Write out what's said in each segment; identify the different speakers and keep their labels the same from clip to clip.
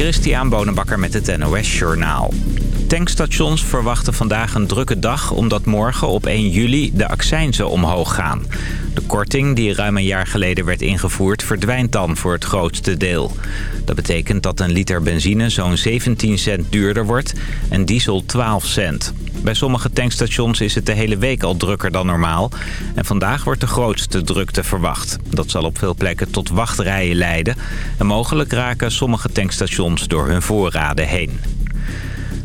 Speaker 1: Christian Bonenbakker met het NOS Journaal. Tankstations verwachten vandaag een drukke dag... omdat morgen op 1 juli de accijnzen omhoog gaan. De korting die ruim een jaar geleden werd ingevoerd... verdwijnt dan voor het grootste deel. Dat betekent dat een liter benzine zo'n 17 cent duurder wordt... en diesel 12 cent. Bij sommige tankstations is het de hele week al drukker dan normaal. En vandaag wordt de grootste drukte verwacht. Dat zal op veel plekken tot wachtrijen leiden. En mogelijk raken sommige tankstations door hun voorraden heen.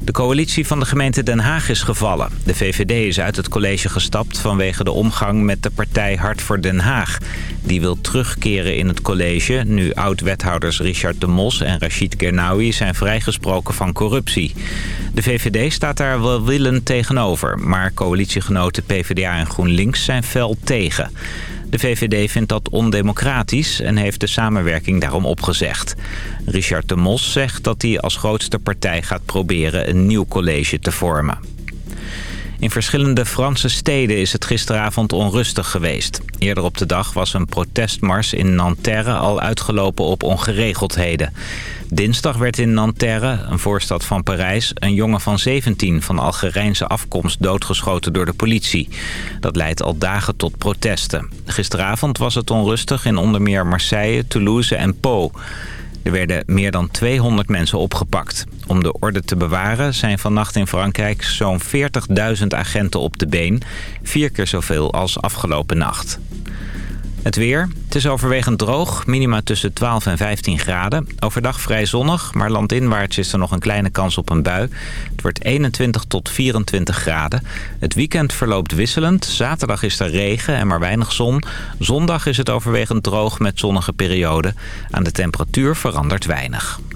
Speaker 1: De coalitie van de gemeente Den Haag is gevallen. De VVD is uit het college gestapt vanwege de omgang met de partij Hart voor Den Haag. Die wil terugkeren in het college nu oud-wethouders Richard de Mos en Rachid Gernawi zijn vrijgesproken van corruptie. De VVD staat daar welwillend tegenover, maar coalitiegenoten PvdA en GroenLinks zijn fel tegen. De VVD vindt dat ondemocratisch en heeft de samenwerking daarom opgezegd. Richard de Mos zegt dat hij als grootste partij gaat proberen een nieuw college te vormen. In verschillende Franse steden is het gisteravond onrustig geweest. Eerder op de dag was een protestmars in Nanterre al uitgelopen op ongeregeldheden. Dinsdag werd in Nanterre, een voorstad van Parijs... een jongen van 17 van Algerijnse afkomst doodgeschoten door de politie. Dat leidt al dagen tot protesten. Gisteravond was het onrustig in onder meer Marseille, Toulouse en Pau. Er werden meer dan 200 mensen opgepakt. Om de orde te bewaren zijn vannacht in Frankrijk zo'n 40.000 agenten op de been. Vier keer zoveel als afgelopen nacht. Het weer. Het is overwegend droog. Minima tussen 12 en 15 graden. Overdag vrij zonnig, maar landinwaarts is er nog een kleine kans op een bui. Het wordt 21 tot 24 graden. Het weekend verloopt wisselend. Zaterdag is er regen en maar weinig zon. Zondag is het overwegend droog met zonnige perioden. Aan de temperatuur verandert weinig.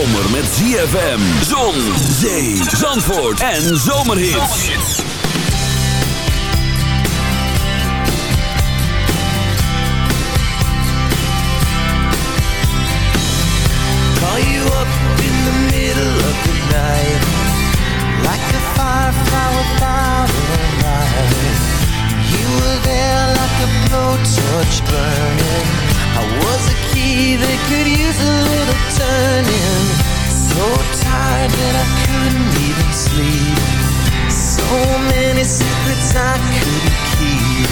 Speaker 2: zomer met ZFM. Zon, zee, zandvoort en zomerhits.
Speaker 3: Call you up in the middle of the night. Like a firefly without a light. You were there like a blowtorch burning. I was a key that could use a little turning so tired that I couldn't even sleep. So many secrets I couldn't keep.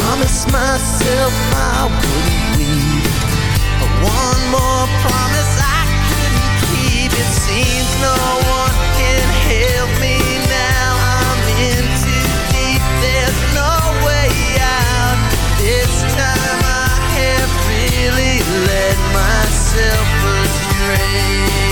Speaker 3: Promised myself I wouldn't weep. One more promise I couldn't keep. It seems no one can help me now. I'm in too deep, there's no way out. This time I have really let myself astray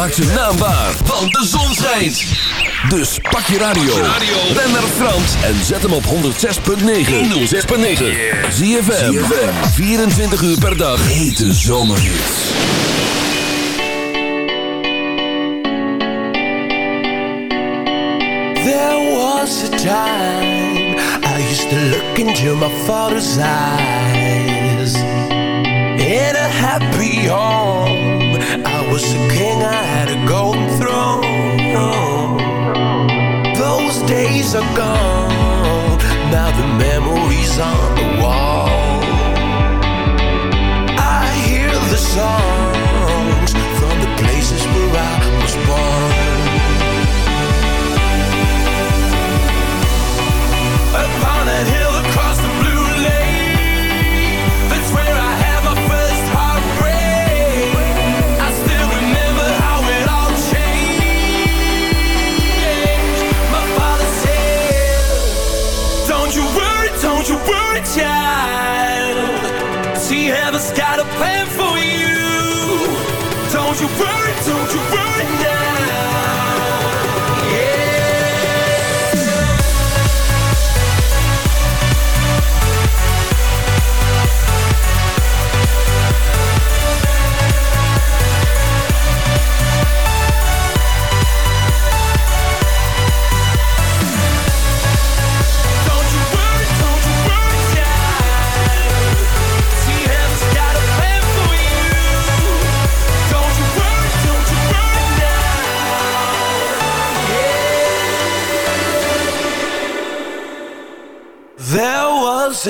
Speaker 4: maak ze naambaar, want de zon schijnt. Dus pak je radio. Ben naar Frans en zet hem op 106.9. 106.9. Zie je 24 uur per dag. Hete zomerhits.
Speaker 3: There was a time I used to look into my father's eyes. in a happy home. I was a king, I had a golden throne. Those days are gone, now the memories are.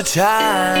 Speaker 3: time.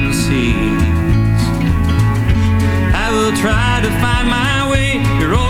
Speaker 5: to find my way. You're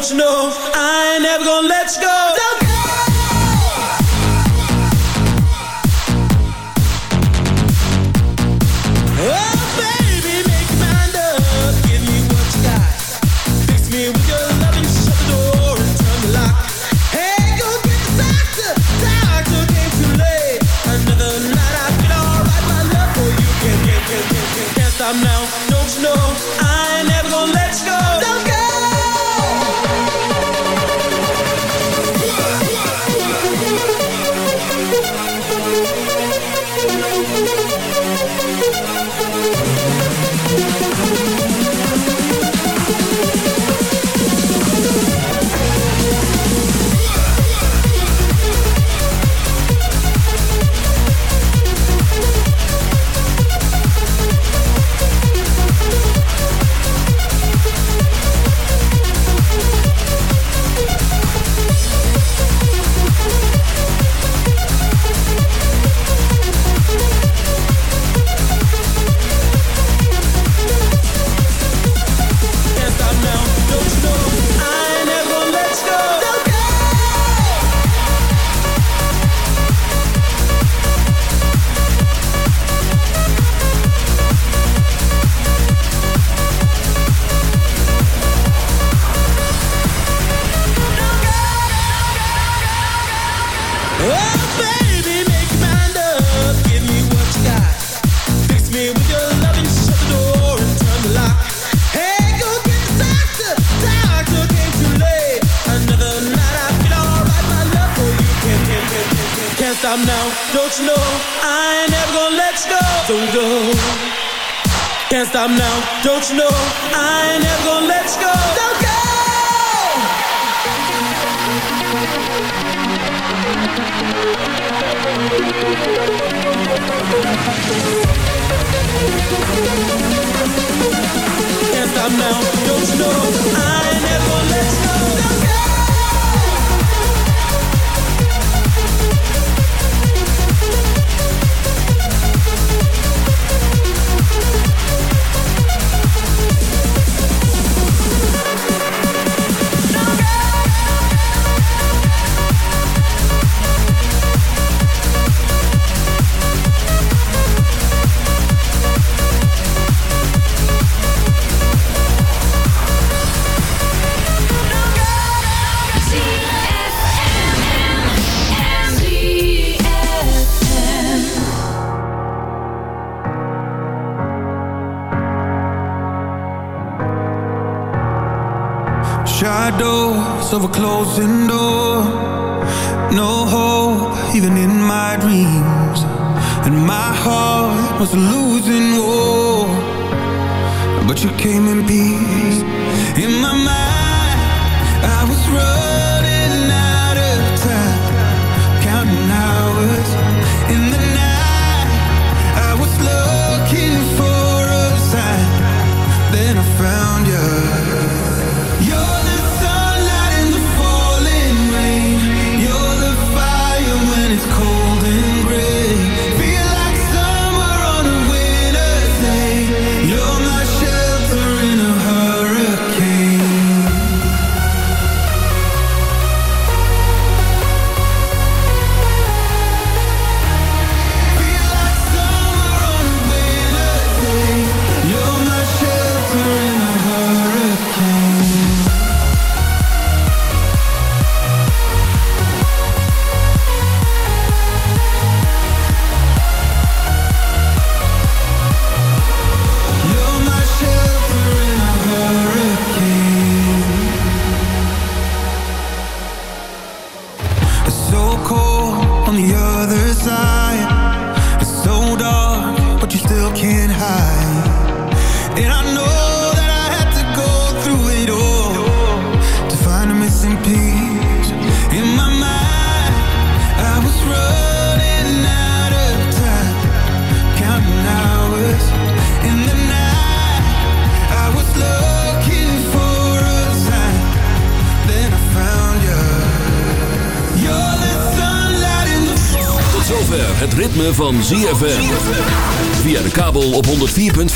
Speaker 5: don't you know? Don't you know I
Speaker 3: ain't never let you go. Don't go. Can't stop now. Don't you know I ain't never.
Speaker 6: of a closing door. No hope, even in my dreams. And my heart was a